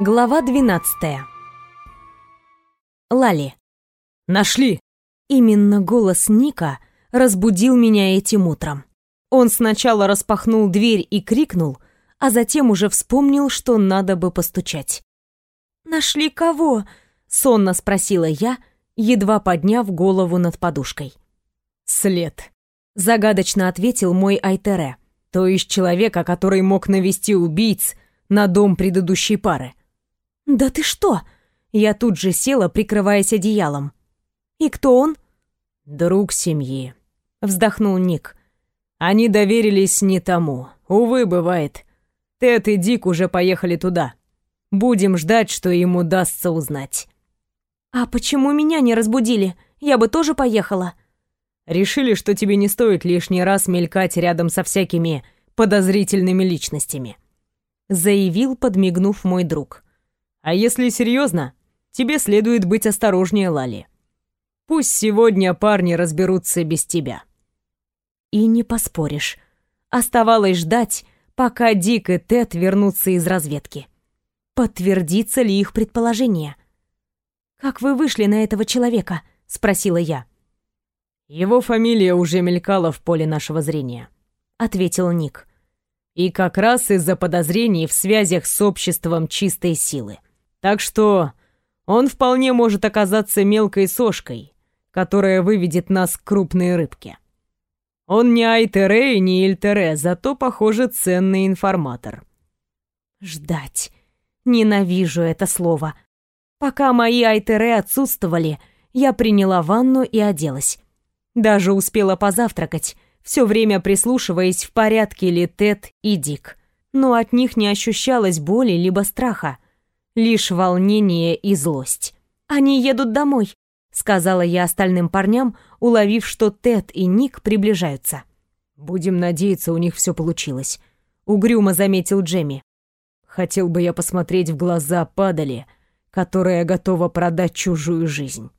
Глава 12. Лали. Нашли. Именно голос Ника разбудил меня этим утром. Он сначала распахнул дверь и крикнул, а затем уже вспомнил, что надо бы постучать. «Нашли кого?» — сонно спросила я, едва подняв голову над подушкой. «След», — загадочно ответил мой Айтере, то есть человека, который мог навести убийц на дом предыдущей пары. «Да ты что?» Я тут же села, прикрываясь одеялом. «И кто он?» «Друг семьи», — вздохнул Ник. «Они доверились не тому. Увы, бывает. Тед и Дик уже поехали туда. Будем ждать, что им удастся узнать». «А почему меня не разбудили? Я бы тоже поехала». «Решили, что тебе не стоит лишний раз мелькать рядом со всякими подозрительными личностями», — заявил, подмигнув мой друг. А если серьезно, тебе следует быть осторожнее, Лали. Пусть сегодня парни разберутся без тебя. И не поспоришь. Оставалось ждать, пока Дик и Тед вернутся из разведки. Подтвердится ли их предположение? «Как вы вышли на этого человека?» — спросила я. «Его фамилия уже мелькала в поле нашего зрения», — ответил Ник. «И как раз из-за подозрений в связях с обществом чистой силы. Так что он вполне может оказаться мелкой сошкой, которая выведет нас к крупной рыбке. Он не Айтере и не Ильтере, зато, похоже, ценный информатор. Ждать. Ненавижу это слово. Пока мои Айтере отсутствовали, я приняла ванну и оделась. Даже успела позавтракать, все время прислушиваясь, в порядке ли Тед и Дик. Но от них не ощущалось боли либо страха лишь волнение и злость. «Они едут домой», — сказала я остальным парням, уловив, что Тед и Ник приближаются. «Будем надеяться, у них все получилось», — угрюмо заметил Джемми. «Хотел бы я посмотреть в глаза падали, которая готова продать чужую жизнь».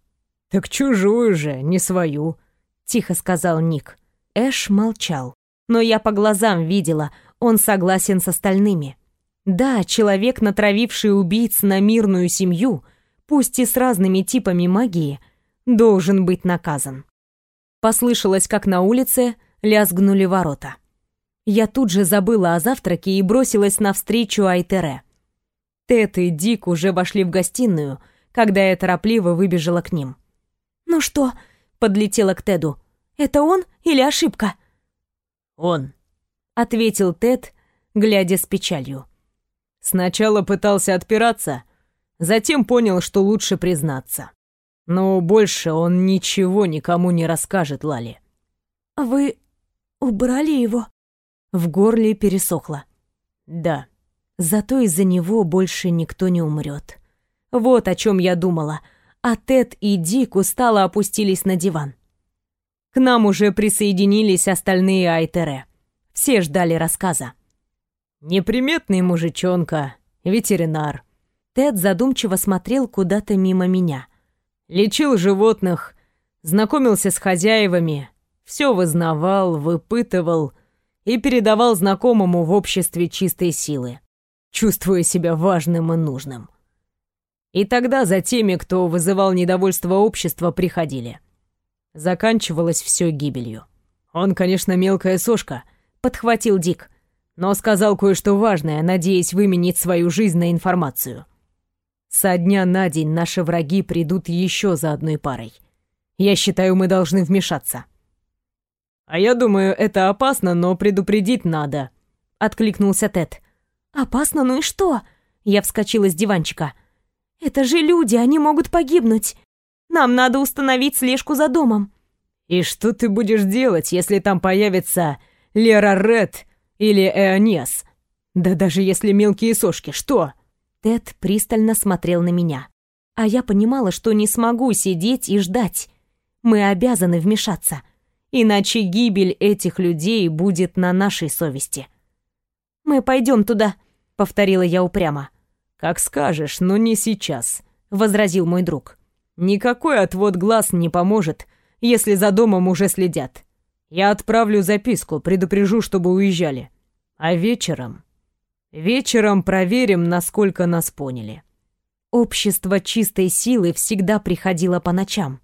«Так чужую же, не свою», — тихо сказал Ник. Эш молчал, но я по глазам видела, он согласен с остальными. Да, человек, натравивший убийц на мирную семью, пусть и с разными типами магии, должен быть наказан. Послышалось, как на улице лязгнули ворота. Я тут же забыла о завтраке и бросилась навстречу Айтере. Тед и Дик уже вошли в гостиную, когда я торопливо выбежала к ним. «Ну что?» — подлетела к Теду. «Это он или ошибка?» «Он», — ответил Тед, глядя с печалью. Сначала пытался отпираться, затем понял, что лучше признаться. Но больше он ничего никому не расскажет, Лали. «Вы убрали его?» В горле пересохло. «Да». Зато из-за него больше никто не умрет. Вот о чем я думала. А Тед и Дик устало опустились на диван. К нам уже присоединились остальные Айтере. Все ждали рассказа. Неприметный мужичонка, ветеринар. Тед задумчиво смотрел куда-то мимо меня. Лечил животных, знакомился с хозяевами, все вызнавал, выпытывал и передавал знакомому в обществе чистой силы, чувствуя себя важным и нужным. И тогда за теми, кто вызывал недовольство общества, приходили. Заканчивалось все гибелью. Он, конечно, мелкая сошка, подхватил Дик но сказал кое-что важное, надеясь выменить свою жизнь на информацию. Со дня на день наши враги придут еще за одной парой. Я считаю, мы должны вмешаться. А я думаю, это опасно, но предупредить надо, откликнулся Тед. Опасно, ну и что? Я вскочила с диванчика. Это же люди, они могут погибнуть. Нам надо установить слежку за домом. И что ты будешь делать, если там появится Лера Ред или Эонес. Да даже если мелкие сошки, что? Тед пристально смотрел на меня. А я понимала, что не смогу сидеть и ждать. Мы обязаны вмешаться. Иначе гибель этих людей будет на нашей совести. «Мы пойдем туда», — повторила я упрямо. «Как скажешь, но не сейчас», — возразил мой друг. «Никакой отвод глаз не поможет, если за домом уже следят. Я отправлю записку, предупрежу, чтобы уезжали. А вечером... Вечером проверим, насколько нас поняли. Общество чистой силы всегда приходило по ночам.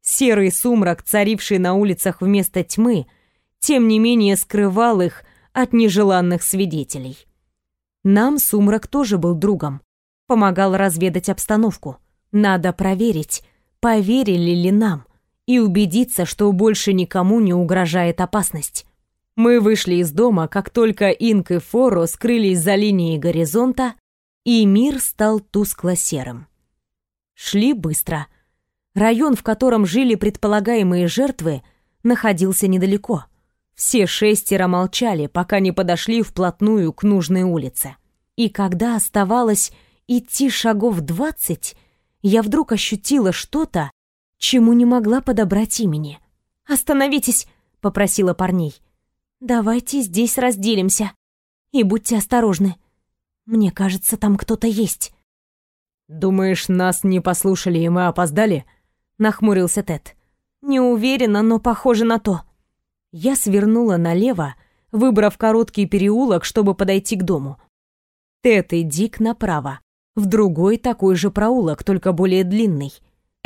Серый сумрак, царивший на улицах вместо тьмы, тем не менее скрывал их от нежеланных свидетелей. Нам сумрак тоже был другом, помогал разведать обстановку. Надо проверить, поверили ли нам, и убедиться, что больше никому не угрожает опасность. Мы вышли из дома, как только Инк и Форо скрылись за линией горизонта, и мир стал тускло-серым. Шли быстро. Район, в котором жили предполагаемые жертвы, находился недалеко. Все шестеро молчали, пока не подошли вплотную к нужной улице. И когда оставалось идти шагов двадцать, я вдруг ощутила что-то, чему не могла подобрать имени. «Остановитесь!» — попросила парней. «Давайте здесь разделимся. И будьте осторожны. Мне кажется, там кто-то есть». «Думаешь, нас не послушали, и мы опоздали?» — нахмурился Тед. «Не уверена, но похоже на то». Я свернула налево, выбрав короткий переулок, чтобы подойти к дому. Тед и Дик направо, в другой такой же проулок, только более длинный.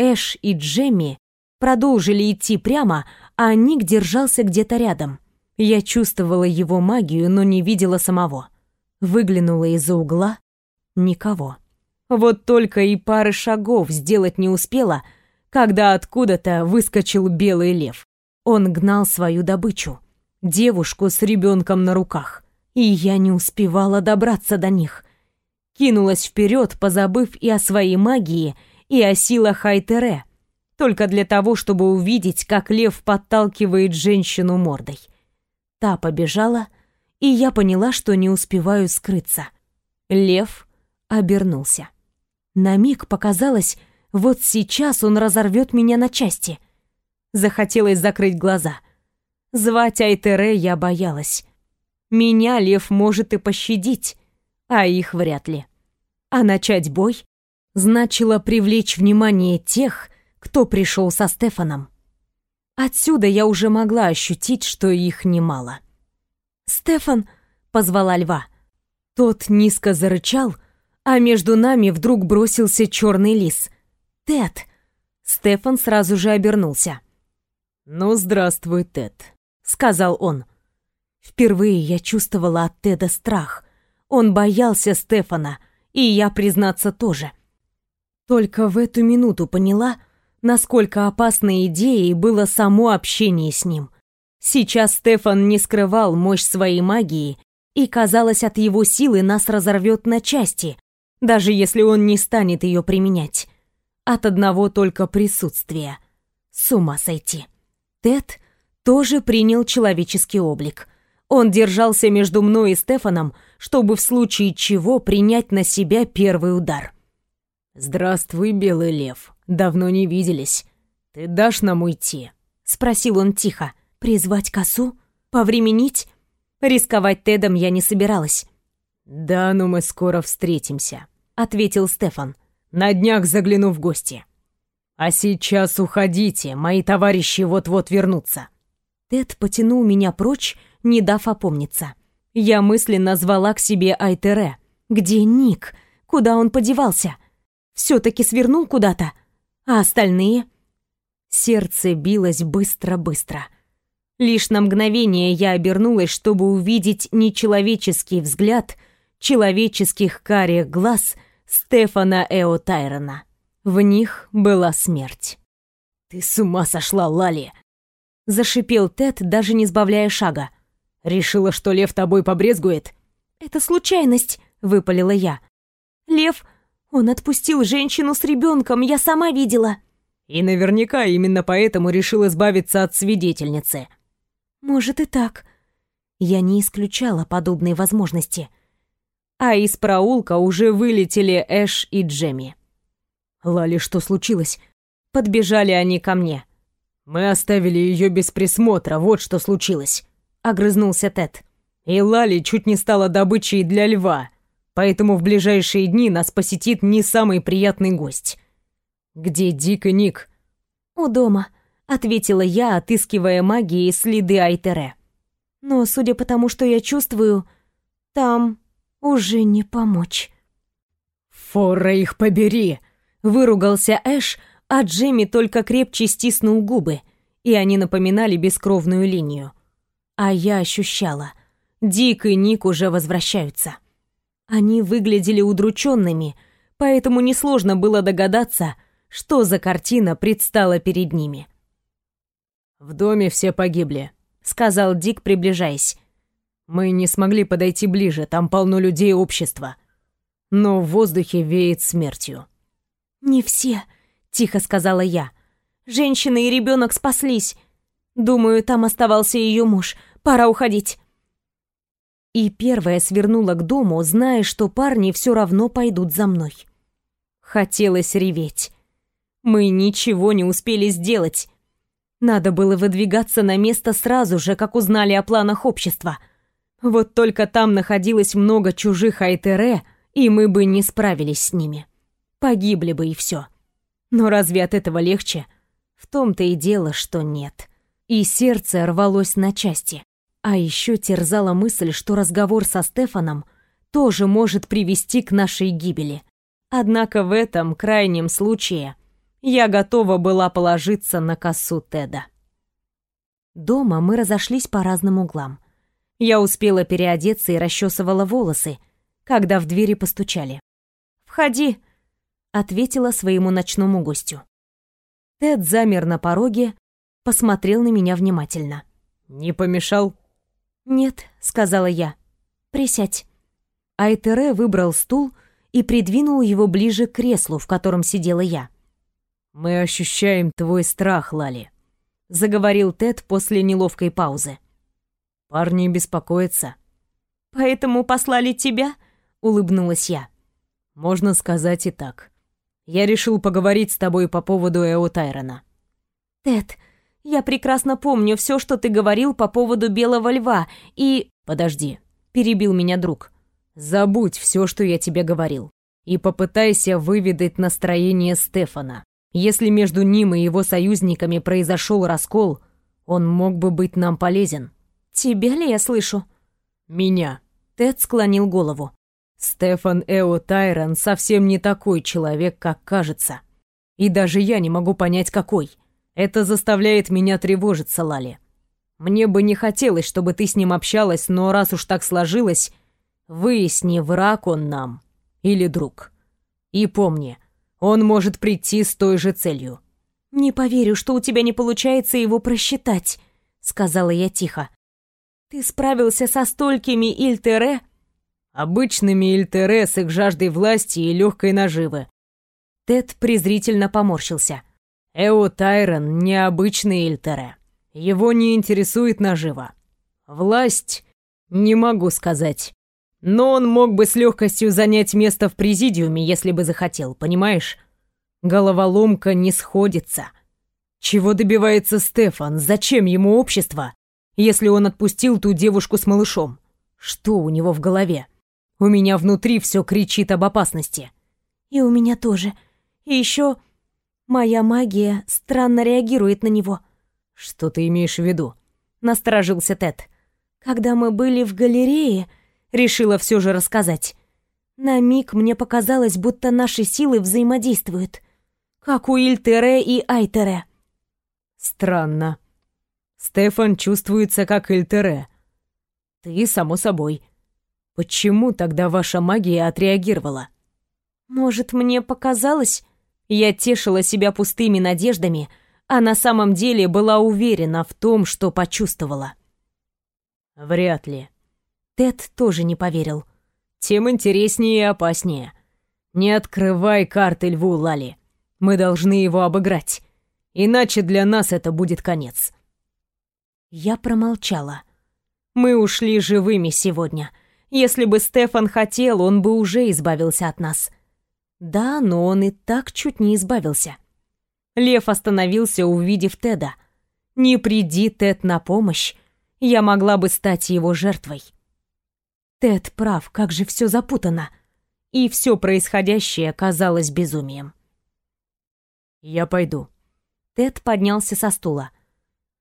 Эш и Джемми продолжили идти прямо, а Ник держался где-то рядом. Я чувствовала его магию, но не видела самого. Выглянула из-за угла — никого. Вот только и пары шагов сделать не успела, когда откуда-то выскочил белый лев. Он гнал свою добычу, девушку с ребенком на руках, и я не успевала добраться до них. Кинулась вперед, позабыв и о своей магии, и о силах Айтере, только для того, чтобы увидеть, как лев подталкивает женщину мордой. Та побежала — и я поняла, что не успеваю скрыться. Лев обернулся. На миг показалось, вот сейчас он разорвет меня на части. Захотелось закрыть глаза. Звать Айтере я боялась. Меня лев может и пощадить, а их вряд ли. А начать бой значило привлечь внимание тех, кто пришел со Стефаном. Отсюда я уже могла ощутить, что их немало. «Стефан!» — позвала льва. Тот низко зарычал, а между нами вдруг бросился черный лис. «Тед!» Стефан сразу же обернулся. «Ну, здравствуй, Тед», — сказал он. Впервые я чувствовала от Теда страх. Он боялся Стефана, и я, признаться, тоже. Только в эту минуту поняла, насколько опасной идеей было само общение с ним — Сейчас Стефан не скрывал мощь своей магии, и, казалось, от его силы нас разорвет на части, даже если он не станет ее применять. От одного только присутствия. С ума сойти. Тед тоже принял человеческий облик. Он держался между мной и Стефаном, чтобы в случае чего принять на себя первый удар. «Здравствуй, Белый Лев. Давно не виделись. Ты дашь нам уйти?» — спросил он тихо. Призвать косу? Повременить? Рисковать Тедом я не собиралась. «Да, но мы скоро встретимся», — ответил Стефан. «На днях загляну в гости. А сейчас уходите, мои товарищи вот-вот вернутся». Тед потянул меня прочь, не дав опомниться. Я мысленно звала к себе Айтере. «Где Ник? Куда он подевался? Все-таки свернул куда-то? А остальные?» Сердце билось быстро-быстро. Лишь на мгновение я обернулась, чтобы увидеть нечеловеческий взгляд человеческих карих глаз Стефана Эо Тайрона. В них была смерть. «Ты с ума сошла, Лали!» Зашипел Тед, даже не сбавляя шага. «Решила, что лев тобой побрезгует?» «Это случайность», — выпалила я. «Лев, он отпустил женщину с ребенком, я сама видела». «И наверняка именно поэтому решил избавиться от свидетельницы», может и так. Я не исключала подобной возможности. А из проулка уже вылетели Эш и Джемми. «Лали, что случилось?» Подбежали они ко мне. «Мы оставили ее без присмотра, вот что случилось», — огрызнулся Тед. «И Лали чуть не стала добычей для льва, поэтому в ближайшие дни нас посетит не самый приятный гость. Где Дик и Ник?» «У дома», ответила я, отыскивая магией следы Айтере. Но, судя по тому, что я чувствую, там уже не помочь. «Фора их побери!» — выругался Эш, а Джемми только крепче стиснул губы, и они напоминали бескровную линию. А я ощущала. Дик и Ник уже возвращаются. Они выглядели удрученными, поэтому несложно было догадаться, что за картина предстала перед ними. «В доме все погибли», — сказал Дик, приближаясь. «Мы не смогли подойти ближе, там полно людей общества. Но в воздухе веет смертью». «Не все», — тихо сказала я. «Женщина и ребенок спаслись. Думаю, там оставался ее муж. Пора уходить». И первая свернула к дому, зная, что парни все равно пойдут за мной. Хотелось реветь. Мы ничего не успели сделать. Надо было выдвигаться на место сразу же, как узнали о планах общества. Вот только там находилось много чужих Айтере, и мы бы не справились с ними. Погибли бы и все. Но разве от этого легче? В том-то и дело, что нет. И сердце рвалось на части. А еще терзала мысль, что разговор со Стефаном тоже может привести к нашей гибели. Однако в этом крайнем случае я готова была положиться на косу Теда. Дома мы разошлись по разным углам. Я успела переодеться и расчесывала волосы, когда в двери постучали. «Входи», — ответила своему ночному гостю. Тед замер на пороге, посмотрел на меня внимательно. «Не помешал?» «Нет», — сказала я. «Присядь». Айтере выбрал стул и придвинул его ближе к креслу, в котором сидела я. «Мы ощущаем твой страх, Лали», — заговорил Тед после неловкой паузы. «Парни беспокоятся». «Поэтому послали тебя?» — улыбнулась я. «Можно сказать и так. Я решил поговорить с тобой по поводу Эо Тайрона». «Тед, я прекрасно помню все, что ты говорил по поводу Белого Льва, и...» «Подожди», — перебил меня друг. «Забудь все, что я тебе говорил, и попытайся выведать настроение Стефана. Если между ним и его союзниками произошел раскол, он мог бы быть нам полезен. Тебя ли я слышу? Меня. Тед склонил голову. Стефан Эо Тайрон совсем не такой человек, как кажется. И даже я не могу понять, какой. Это заставляет меня тревожиться, Лали. Мне бы не хотелось, чтобы ты с ним общалась, но раз уж так сложилось, выясни, враг он нам или друг. И помни, он может прийти с той же целью. «Не поверю, что у тебя не получается его просчитать», — сказала я тихо. «Ты справился со столькими Ильтере?» «Обычными Ильтере с их жаждой власти и легкой наживы». Тед презрительно поморщился. «Эо Тайрон — необычный Ильтере. Его не интересует нажива. Власть — не могу сказать. Но он мог бы с легкостью занять место в президиуме, если бы захотел, понимаешь? Головоломка не сходится. Чего добивается Стефан? Зачем ему общество, если он отпустил ту девушку с малышом? Что у него в голове? У меня внутри все кричит об опасности. И у меня тоже. И еще моя магия странно реагирует на него. Что ты имеешь в виду? Насторожился Тед. Когда мы были в галерее, решила все же рассказать. На миг мне показалось, будто наши силы взаимодействуют, как у Ильтере и Айтере. Странно. Стефан чувствуется как Ильтере. Ты, само собой. Почему тогда ваша магия отреагировала? Может, мне показалось? Я тешила себя пустыми надеждами, а на самом деле была уверена в том, что почувствовала. Вряд ли. Тед тоже не поверил. «Тем интереснее и опаснее. Не открывай карты льву, Лали. Мы должны его обыграть. Иначе для нас это будет конец». Я промолчала. Мы ушли живыми сегодня. Если бы Стефан хотел, он бы уже избавился от нас. Да, но он и так чуть не избавился. Лев остановился, увидев Теда. Не приди Тед на помощь, я могла бы стать его жертвой. Тед прав, как же все запутано. И все происходящее казалось безумием. «Я пойду». Тед поднялся со стула.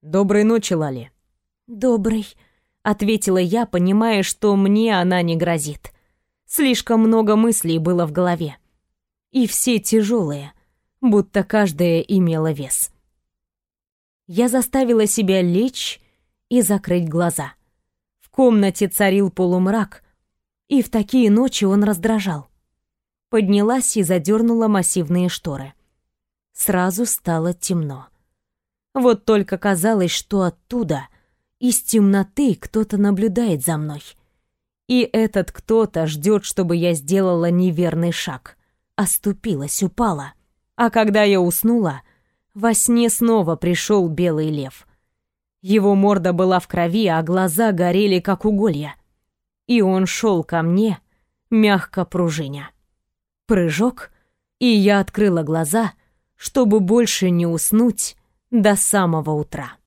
«Доброй ночи, Лали». «Доброй», — ответила я, понимая, что мне она не грозит. Слишком много мыслей было в голове. И все тяжелые, будто каждая имела вес. Я заставила себя лечь и закрыть глаза. В комнате царил полумрак, и в такие ночи он раздражал. Поднялась и задернула массивные шторы. Сразу стало темно. Вот только казалось, что оттуда, из темноты, кто-то наблюдает за мной — и этот кто-то ждет, чтобы я сделала неверный шаг. Оступилась, упала. А когда я уснула, во сне снова пришел белый лев. Его морда была в крови, а глаза горели, как уголья. И он шел ко мне, мягко пружиня. Прыжок, и я открыла глаза, чтобы больше не уснуть до самого утра.